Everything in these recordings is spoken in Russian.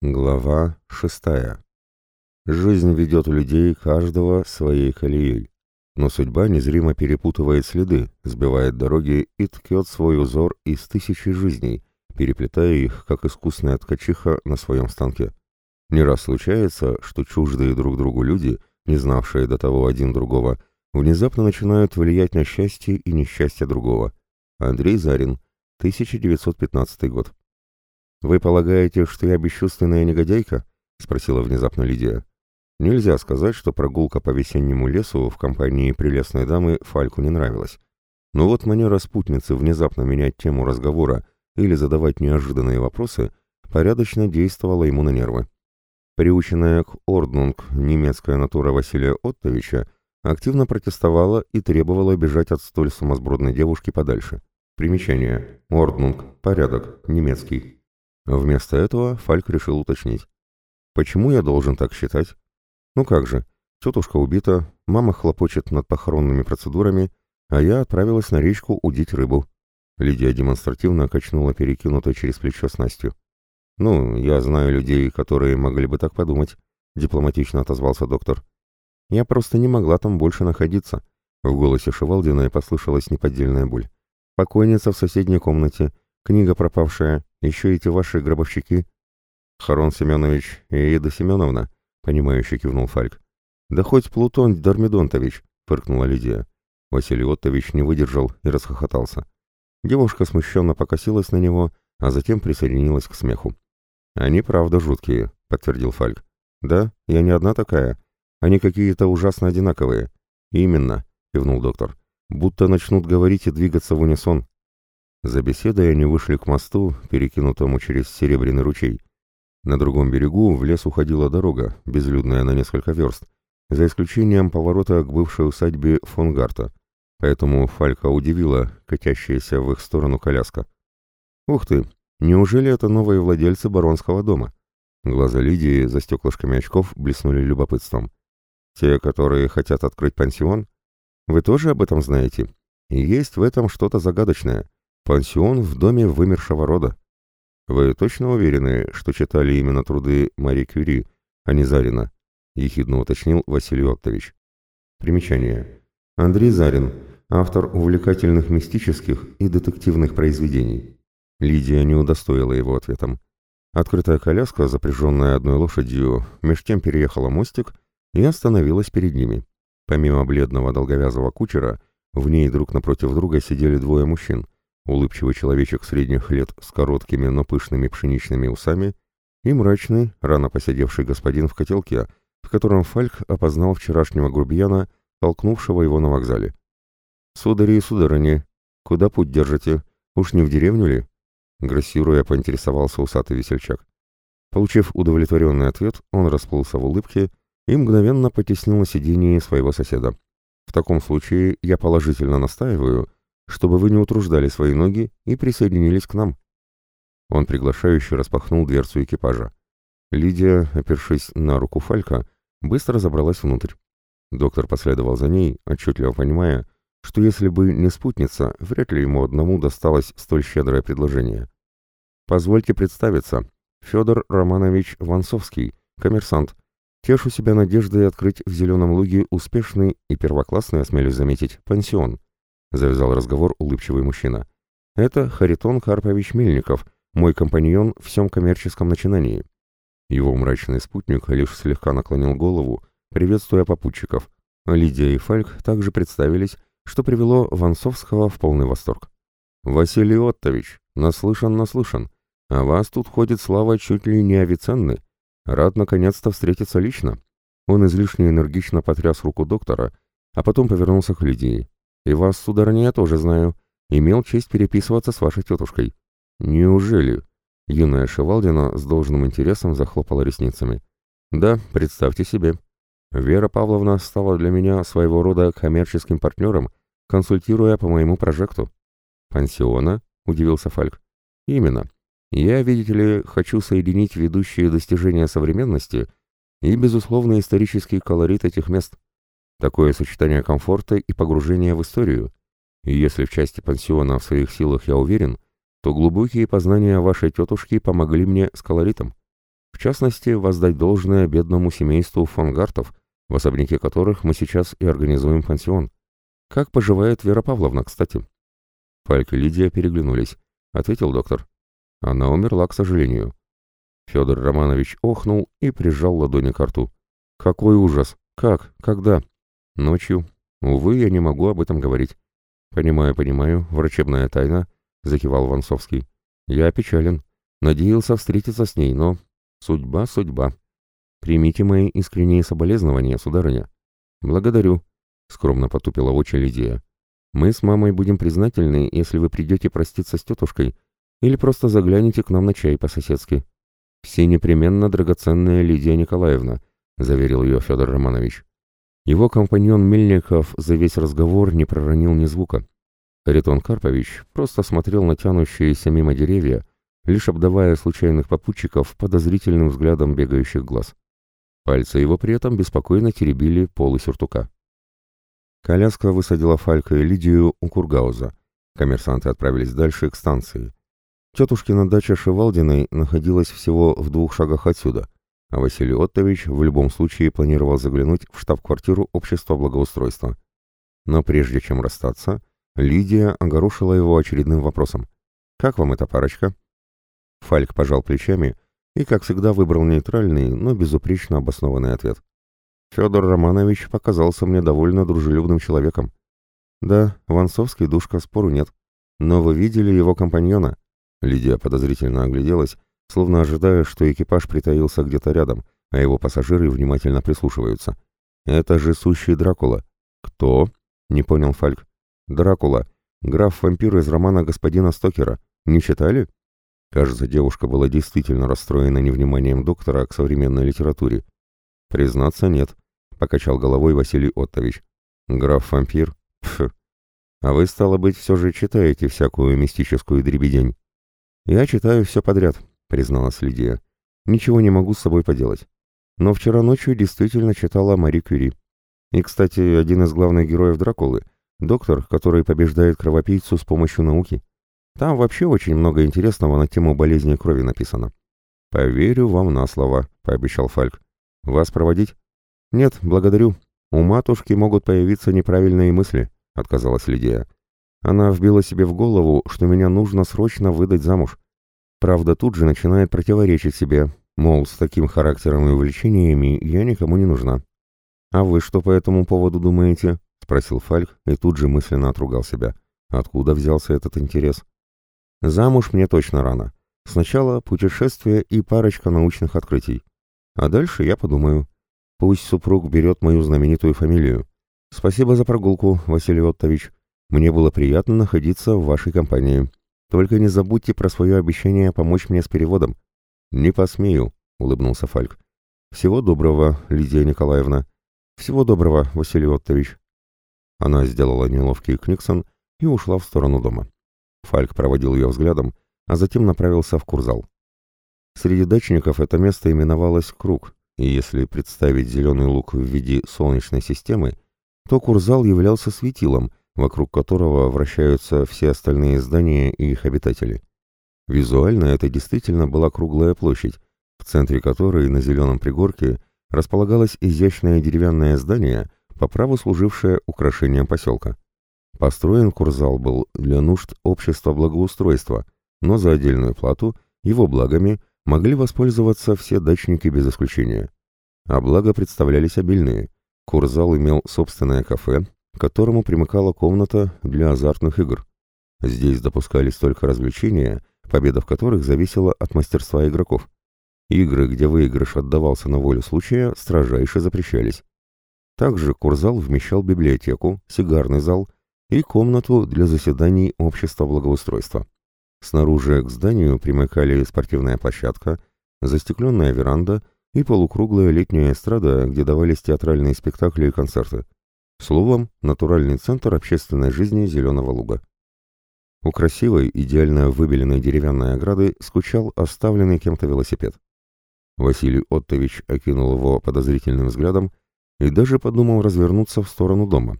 Глава шестая. Жизнь ведет людей каждого своей колеей, но судьба незримо перепутывает следы, сбивает дороги и ткет свой узор из тысячи жизней, переплетая их, как искусная ткачиха на своем станке. Не раз случается, что чуждые друг другу люди, не знавшие до того один другого, внезапно начинают влиять на счастье и несчастье другого. Андрей Зарин, 1915 год. «Вы полагаете, что я бесчувственная негодяйка?» — спросила внезапно Лидия. Нельзя сказать, что прогулка по весеннему лесу в компании прелестной дамы Фальку не нравилась. Но вот манера спутницы внезапно менять тему разговора или задавать неожиданные вопросы порядочно действовала ему на нервы. Приученная к орднунг немецкая натура Василия Оттовича активно протестовала и требовала бежать от столь сумасбродной девушки подальше. Примечание. Орднунг. Порядок. Немецкий. Вместо этого Фальк решил уточнить. «Почему я должен так считать? Ну как же, тетушка убита, мама хлопочет над похоронными процедурами, а я отправилась на речку удить рыбу». Лидия демонстративно качнула перекинутой через плечо снастью. «Ну, я знаю людей, которые могли бы так подумать», — дипломатично отозвался доктор. «Я просто не могла там больше находиться». В голосе Шевалдина послышалась неподдельная боль. «Покойница в соседней комнате, книга пропавшая, еще эти ваши гробовщики. Харон Семенович и Ида Семеновна, понимающе кивнул Фальк. Да хоть Плутон Дормидонтович, фыркнула Лидия. Василий Оттович не выдержал и расхохотался. Девушка смущенно покосилась на него, а затем присоединилась к смеху. «Они правда жуткие», — подтвердил Фальк. «Да, я не одна такая. Они какие-то ужасно одинаковые». «Именно», — кивнул доктор. «Будто начнут говорить и двигаться в унисон. За беседой они вышли к мосту, перекинутому через Серебряный ручей. На другом берегу в лес уходила дорога, безлюдная на несколько верст, за исключением поворота к бывшей усадьбе фон Гарта. Поэтому Фалька удивила катящаяся в их сторону коляска. «Ух ты! Неужели это новые владельцы баронского дома?» Глаза Лидии за стеклышками очков блеснули любопытством. «Те, которые хотят открыть пансион? Вы тоже об этом знаете? Есть в этом что-то загадочное». Пансион в доме вымершего рода. Вы точно уверены, что читали именно труды Мари Кюри, а не Зарина? Ехидно уточнил Василий Оттович. Примечание. Андрей Зарин, автор увлекательных мистических и детективных произведений. Лидия не удостоила его ответом. Открытая коляска, запряженная одной лошадью, меж тем переехала мостик и остановилась перед ними. Помимо бледного долговязого кучера, в ней друг напротив друга сидели двое мужчин — улыбчивый человечек средних лет с короткими, но пышными пшеничными усами и мрачный, рано посидевший господин в котелке, в котором Фальк опознал вчерашнего грубияна, толкнувшего его на вокзале. «Судари и сударыни, куда путь держите? Уж не в деревню ли?» Грассируя, поинтересовался усатый весельчак. Получив удовлетворенный ответ, он расплылся в улыбке и мгновенно потеснил на сиденье своего соседа. «В таком случае я положительно настаиваю, чтобы вы не утруждали свои ноги и присоединились к нам». Он приглашающе распахнул дверцу экипажа. Лидия, опершись на руку Фалька, быстро забралась внутрь. Доктор последовал за ней, отчетливо понимая, что если бы не спутница, вряд ли ему одному досталось столь щедрое предложение. «Позвольте представиться. Федор Романович Ванцовский, коммерсант. Тешу себя надеждой открыть в Зеленом Луге успешный и первоклассный, осмелюсь заметить, пансион. — завязал разговор улыбчивый мужчина. «Это Харитон Карпович Мельников, мой компаньон в всем коммерческом начинании». Его мрачный спутник лишь слегка наклонил голову, приветствуя попутчиков. Лидия и Фальк также представились, что привело Ванцовского в полный восторг. «Василий Оттович, наслышан, наслышан. А вас тут ходит слава чуть ли не Авиценны. Рад наконец-то встретиться лично». Он излишне энергично потряс руку доктора, а потом повернулся к Лидии. И вас, сударыня, я тоже знаю. Имел честь переписываться с вашей тетушкой». «Неужели?» Юная Шевалдина с должным интересом захлопала ресницами. «Да, представьте себе. Вера Павловна стала для меня своего рода коммерческим партнером, консультируя по моему прожекту». «Пансиона?» — удивился Фальк. «Именно. Я, видите ли, хочу соединить ведущие достижения современности и, безусловно, исторический колорит этих мест. Такое сочетание комфорта и погружения в историю. И если в части пансиона в своих силах я уверен, то глубокие познания вашей тетушки помогли мне с колоритом. В частности, воздать должное бедному семейству фонгартов, в особняке которых мы сейчас и организуем пансион. Как поживает Вера Павловна, кстати?» Фальк и Лидия переглянулись. Ответил доктор. Она умерла, к сожалению. Федор Романович охнул и прижал ладони к рту. «Какой ужас! Как? Когда?» «Ночью. Увы, я не могу об этом говорить». «Понимаю, понимаю. Врачебная тайна», — закивал Ванцовский. «Я опечален. Надеялся встретиться с ней, но... Судьба, судьба. Примите мои искренние соболезнования, сударыня». «Благодарю», — скромно потупила очи Лидия. «Мы с мамой будем признательны, если вы придете проститься с тетушкой или просто заглянете к нам на чай по-соседски». «Все непременно драгоценная Лидия Николаевна», — заверил ее Федор Романович. Его компаньон Мельников за весь разговор не проронил ни звука. Харитон Карпович просто смотрел на тянущиеся мимо деревья, лишь обдавая случайных попутчиков подозрительным взглядом бегающих глаз. Пальцы его при этом беспокойно теребили полы сюртука. Коляска высадила Фалька и Лидию у Кургауза. Коммерсанты отправились дальше, к станции. Тетушкина дача Шевалдиной находилась всего в двух шагах отсюда, а Василий Оттович в любом случае планировал заглянуть в штаб-квартиру общества благоустройства. Но прежде чем расстаться, Лидия огорошила его очередным вопросом. «Как вам эта парочка?» Фальк пожал плечами и, как всегда, выбрал нейтральный, но безупречно обоснованный ответ. Федор Романович показался мне довольно дружелюбным человеком. Да, Ванцовский душка, спору нет. Но вы видели его компаньона? Лидия подозрительно огляделась, словно ожидая, что экипаж притаился где-то рядом, а его пассажиры внимательно прислушиваются. «Это же сущий Дракула». «Кто?» — не понял Фальк. «Дракула. Граф-вампир из романа господина Стокера. Не читали?» Кажется, девушка была действительно расстроена невниманием доктора к современной литературе. «Признаться, нет», — покачал головой Василий Оттович. «Граф-вампир? Пф. А вы, стало быть, все же читаете всякую мистическую дребедень?» «Я читаю все подряд», — призналась Лидия. «Ничего не могу с собой поделать. Но вчера ночью действительно читала Мари Кюри. И, кстати, один из главных героев Дракулы — доктор, который побеждает кровопийцу с помощью науки. Там вообще очень много интересного на тему болезни крови написано». «Поверю вам на слово», — пообещал Фальк. «Вас проводить?» «Нет, благодарю. У матушки могут появиться неправильные мысли», — отказалась Лидия. Она вбила себе в голову, что меня нужно срочно выдать замуж. Правда, тут же начинает противоречить себе, мол, с таким характером и увлечениями я никому не нужна. «А вы что по этому поводу думаете?» — спросил Фальк и тут же мысленно отругал себя. Откуда взялся этот интерес? «Замуж мне точно рано. Сначала путешествие и парочка научных открытий. А дальше я подумаю. Пусть супруг берет мою знаменитую фамилию. Спасибо за прогулку, Василий Оттович. Мне было приятно находиться в вашей компании. Только не забудьте про свое обещание помочь мне с переводом». «Не посмею», — улыбнулся Фальк. «Всего доброго, Лидия Николаевна». «Всего доброго, Василий Оттович». Она сделала неловкий книксон и ушла в сторону дома. Фальк проводил ее взглядом, а затем направился в курзал. Среди дачников это место именовалось «Круг», и если представить зеленый луг в виде солнечной системы, то курзал являлся светилом, вокруг которого вращаются все остальные здания и их обитатели. Визуально это действительно была круглая площадь, в центре которой на зеленом пригорке располагалось изящное деревянное здание, по праву служившее украшением поселка. Построен курзал был для нужд общества благоустройства, но за отдельную плату его благами могли воспользоваться все дачники без исключения. А блага представлялись обильные. Курзал имел собственное кафе, к которому примыкала комната для азартных игр. Здесь допускались только развлечения, победа в которых зависела от мастерства игроков. Игры, где выигрыш отдавался на волю случая, строжайше запрещались. Также курзал вмещал библиотеку, сигарный зал и комнату для заседаний общества благоустройства. Снаружи к зданию примыкали спортивная площадка, застекленная веранда и полукруглая летняя эстрада, где давались театральные спектакли и концерты. Словом, натуральный центр общественной жизни Зеленого Луга. У красивой, идеально выбеленной деревянной ограды скучал оставленный кем-то велосипед. Василий Оттович окинул его подозрительным взглядом и даже подумал развернуться в сторону дома.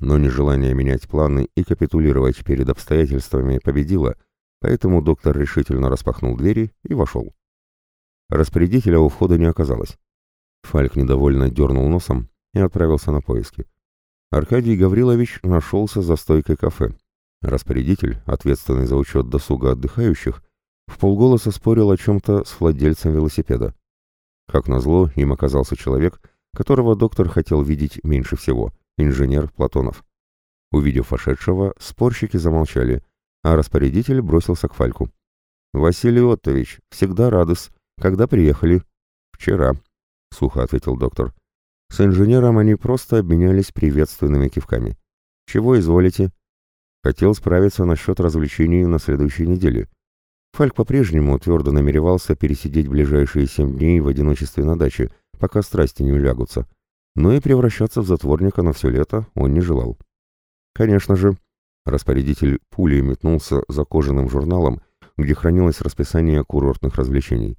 Но нежелание менять планы и капитулировать перед обстоятельствами победило, поэтому доктор решительно распахнул двери и вошел. Распорядителя у входа не оказалось. Фальк недовольно дернул носом и отправился на поиски. Аркадий Гаврилович нашелся за стойкой кафе. Распорядитель, ответственный за учет досуга отдыхающих, в полголоса спорил о чем-то с владельцем велосипеда. Как назло, им оказался человек, которого доктор хотел видеть меньше всего, инженер Платонов. Увидев вошедшего, спорщики замолчали, а распорядитель бросился к Фальку. «Василий Оттович, всегда радость. Когда приехали?» «Вчера», — сухо ответил доктор. С инженером они просто обменялись приветственными кивками. «Чего изволите?» Хотел справиться насчет развлечений на следующей неделе. Фальк по-прежнему твердо намеревался пересидеть ближайшие семь дней в одиночестве на даче, пока страсти не улягутся. Но и превращаться в затворника на все лето он не желал. Конечно же, распорядитель пулей метнулся за кожаным журналом, где хранилось расписание курортных развлечений.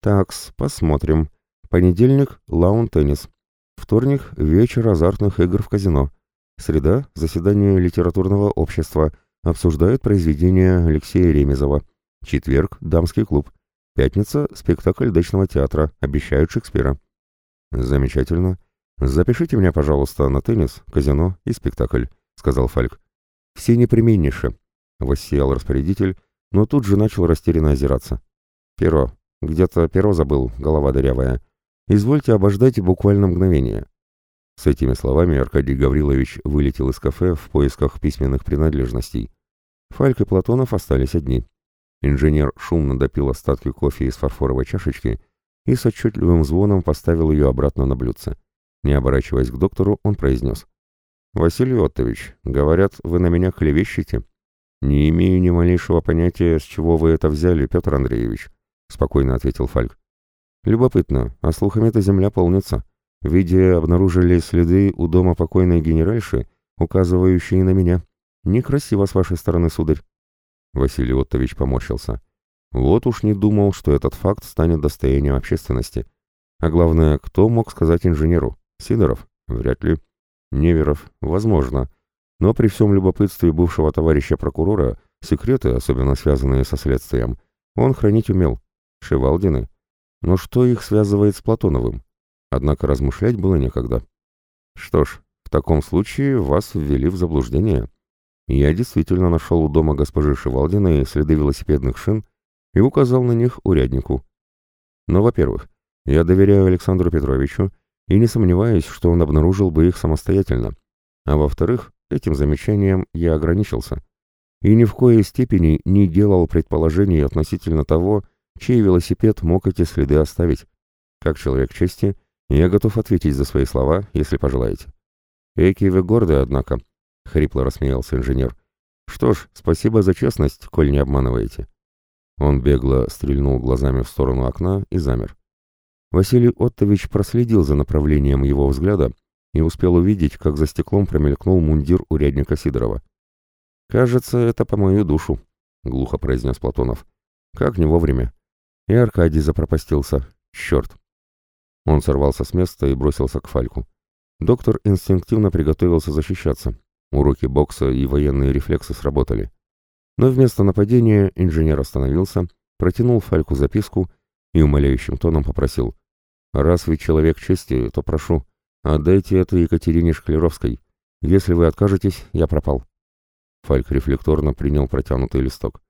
Такс, посмотрим. Понедельник — лаун-теннис. Вторник — вечер азартных игр в казино. Среда — заседание литературного общества. Обсуждают произведения Алексея Ремезова. Четверг — дамский клуб. Пятница — спектакль дачного театра. Обещают Шекспира. Замечательно. Запишите меня, пожалуйста, на теннис, казино и спектакль, сказал Фальк. Все непременнейше. Воссиял распорядитель, но тут же начал растерянно озираться. Перо. Где-то перо забыл, голова дырявая. Извольте обождать буквально мгновение. С этими словами Аркадий Гаврилович вылетел из кафе в поисках письменных принадлежностей. Фальк и Платонов остались одни. Инженер шумно допил остатки кофе из фарфоровой чашечки и с отчетливым звоном поставил ее обратно на блюдце. Не оборачиваясь к доктору, он произнес. «Василий Оттович, говорят, вы на меня клевещете?» «Не имею ни малейшего понятия, с чего вы это взяли, Петр Андреевич», — спокойно ответил Фальк. «Любопытно, а слухами-то земля полнится. Виде обнаружили следы у дома покойной генеральши, указывающие на меня. Некрасиво с вашей стороны, сударь». Василий Оттович поморщился. Вот уж не думал, что этот факт станет достоянием общественности. А главное, кто мог сказать инженеру? Сидоров? Вряд ли. Неверов? Возможно. Но при всем любопытстве бывшего товарища прокурора, секреты, особенно связанные со следствием, он хранить умел. Шевалдины. Но что их связывает с Платоновым? Однако размышлять было некогда. Что ж, в таком случае вас ввели в заблуждение. Я действительно нашел у дома госпожи Шевалдиной следы велосипедных шин и указал на них уряднику. Но, во-первых, я доверяю Александру Петровичу и не сомневаюсь, что он обнаружил бы их самостоятельно. А во-вторых, этим замечанием я ограничился. И ни в коей степени не делал предположений относительно того, чей велосипед мог эти следы оставить. Как человек чести, я готов ответить за свои слова, если пожелаете. «Эки вы горды, однако», — хрипло рассмеялся инженер. «Что ж, спасибо за честность, коль не обманываете». Он бегло стрельнул глазами в сторону окна и замер. Василий Оттович проследил за направлением его взгляда и успел увидеть, как за стеклом промелькнул мундир урядника Сидорова. «Кажется, это по мою душу», — глухо произнес Платонов. «Как не вовремя». И Аркадий запропастился. «Черт!» Он сорвался с места и бросился к Фальку. Доктор инстинктивно приготовился защищаться. Уроки бокса и военные рефлексы сработали. Но вместо нападения инженер остановился, протянул Фальку записку и умоляющим тоном попросил. «Раз вы человек чести, то прошу, отдайте это Екатерине Шклеровской. Если вы откажетесь, я пропал». Фальк рефлекторно принял протянутый листок.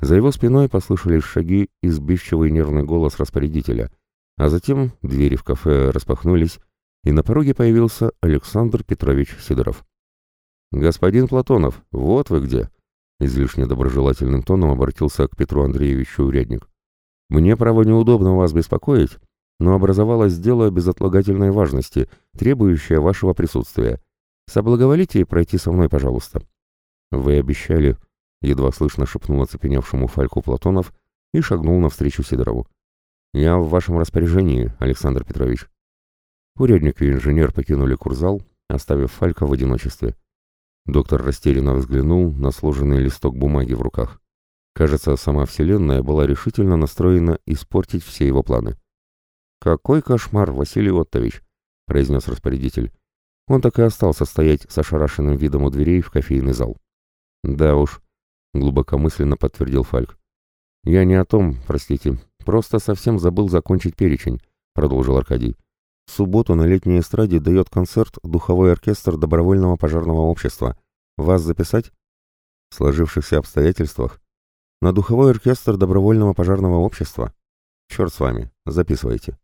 За его спиной послышались шаги и сбивчивый нервный голос распорядителя, а затем двери в кафе распахнулись, и на пороге появился Александр Петрович Сидоров. «Господин Платонов, вот вы где!» Излишне доброжелательным тоном обратился к Петру Андреевичу урядник. «Мне, право, неудобно вас беспокоить, но образовалось дело безотлагательной важности, требующее вашего присутствия. Соблаговолите пройти со мной, пожалуйста». «Вы обещали», — едва слышно шепнул оцепеневшему Фальку Платонов и шагнул навстречу Сидорову. «Я в вашем распоряжении, Александр Петрович». Урядник и инженер покинули курзал, оставив Фалька в одиночестве. Доктор растерянно взглянул на сложенный листок бумаги в руках. Кажется, сама Вселенная была решительно настроена испортить все его планы. «Какой кошмар, Василий Оттович!» — произнес распорядитель. Он так и остался стоять с ошарашенным видом у дверей в кофейный зал. «Да уж», — глубокомысленно подтвердил Фальк. «Я не о том, простите, Просто совсем забыл закончить перечень, продолжил Аркадий. В субботу на летней эстраде дает концерт духовой оркестр добровольного пожарного общества. Вас записать? В сложившихся обстоятельствах? На духовой оркестр добровольного пожарного общества? Черт с вами, записывайте.